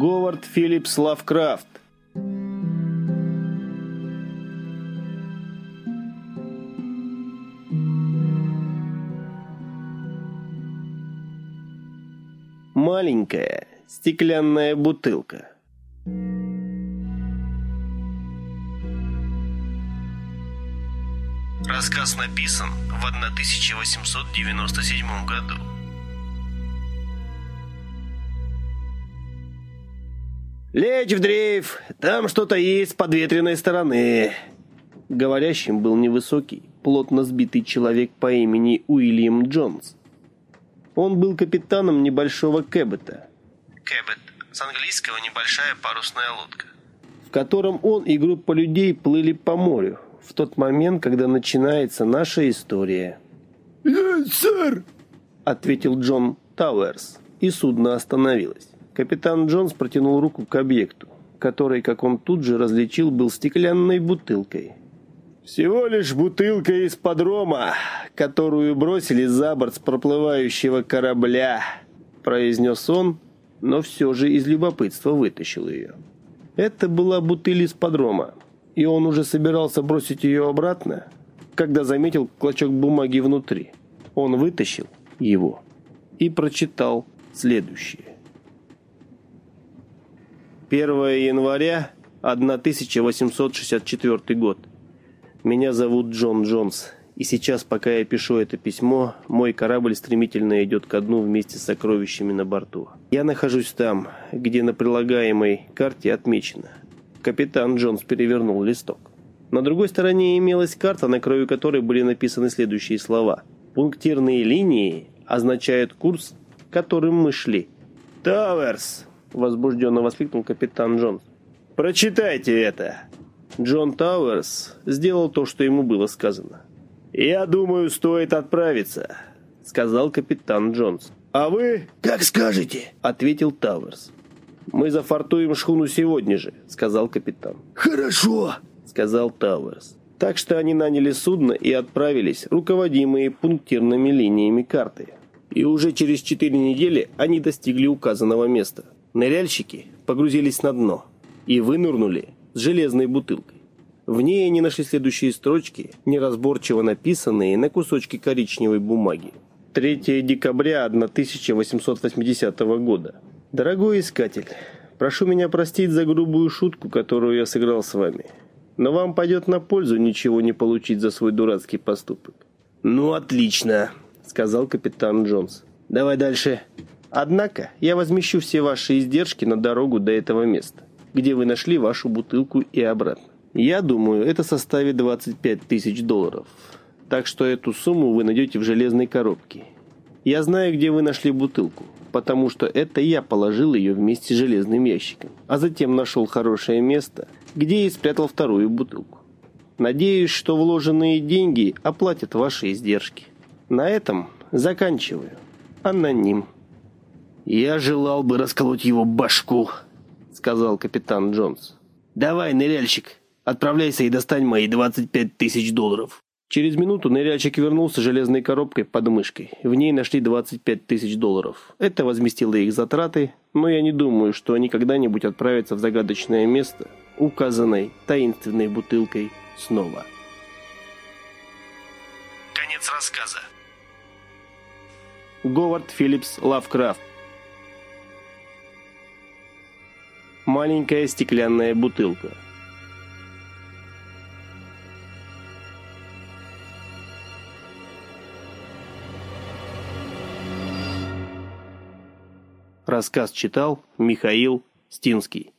Говард Филлипс Лавкрафт. Маленькая стеклянная бутылка. Рассказ написан в 1897 году. «Лечь в дрейф, там что-то есть с подветренной стороны». Говорящим был невысокий, плотно сбитый человек по имени Уильям Джонс. Он был капитаном небольшого кэтбота. Кэтбот, с английского небольшая парусная лодка. В котором он и группа людей плыли по морю, в тот момент, когда начинается наша история. «Есть, сэр!» — ответил Джон Тауэрс, и судно остановилось. Капитан Джонс протянул руку к объекту, который, как он тут же различил, был стеклянной бутылкой. «Всего лишь бутылка из подрома, которую бросили за борт с проплывающего корабля», произнес он, но все же из любопытства вытащил ее. Это была бутыль из подрома, и он уже собирался бросить ее обратно, когда заметил клочок бумаги внутри. Он вытащил его и прочитал следующее. 1 января 1864 год. Меня зовут Джон Джонс, и сейчас, пока я пишу это письмо, мой корабль стремительно идет ко дну вместе с сокровищами на борту. Я нахожусь там, где на прилагаемой карте отмечено. Капитан Джонс перевернул листок. На другой стороне имелась карта, на краю которой были написаны следующие слова. Пунктирные линии означают курс, которым мы шли. «Тауэрс!» — возбужденно воскликнул капитан Джонс. «Прочитайте это!» Джон Тауэрс сделал то, что ему было сказано. «Я думаю, стоит отправиться», — сказал капитан Джонс. «А вы...» «Как скажете», — ответил Тауэрс. «Мы зафартуем шхуну сегодня же», — сказал капитан. «Хорошо», — сказал Тауэрс. Так что они наняли судно и отправились, руководимые пунктирными линиями карты. И уже через четыре недели они достигли указанного места — Ныряльщики погрузились на дно и вынырнули с железной бутылкой. В ней они нашли следующие строчки, неразборчиво написанные на кусочке коричневой бумаги. 3 декабря 1880 года. Дорогой искатель, прошу меня простить за грубую шутку, которую я сыграл с вами. Но вам пойдет на пользу ничего не получить за свой дурацкий поступок. «Ну, отлично», — сказал капитан Джонс. «Давай дальше». Однако я возмещу все ваши издержки на дорогу до этого места, где вы нашли вашу бутылку и обратно. Я думаю, это составит 25 тысяч долларов. Так что эту сумму вы найдете в железной коробке. Я знаю, где вы нашли бутылку, потому что это я положил ее вместе с железным ящиком, а затем нашел хорошее место, где и спрятал вторую бутылку. Надеюсь, что вложенные деньги оплатят ваши издержки. На этом заканчиваю. Аноним. «Я желал бы расколоть его башку», — сказал капитан Джонс. «Давай, ныряльщик, отправляйся и достань мои 25 тысяч долларов». Через минуту ныряльщик вернулся железной коробкой под мышкой. В ней нашли 25 тысяч долларов. Это возместило их затраты, но я не думаю, что они когда-нибудь отправятся в загадочное место, указанной таинственной бутылкой снова. Конец рассказа. Говард Филлипс Лавкрафт маленькая стеклянная бутылка. Рассказ читал Михаил Стинский.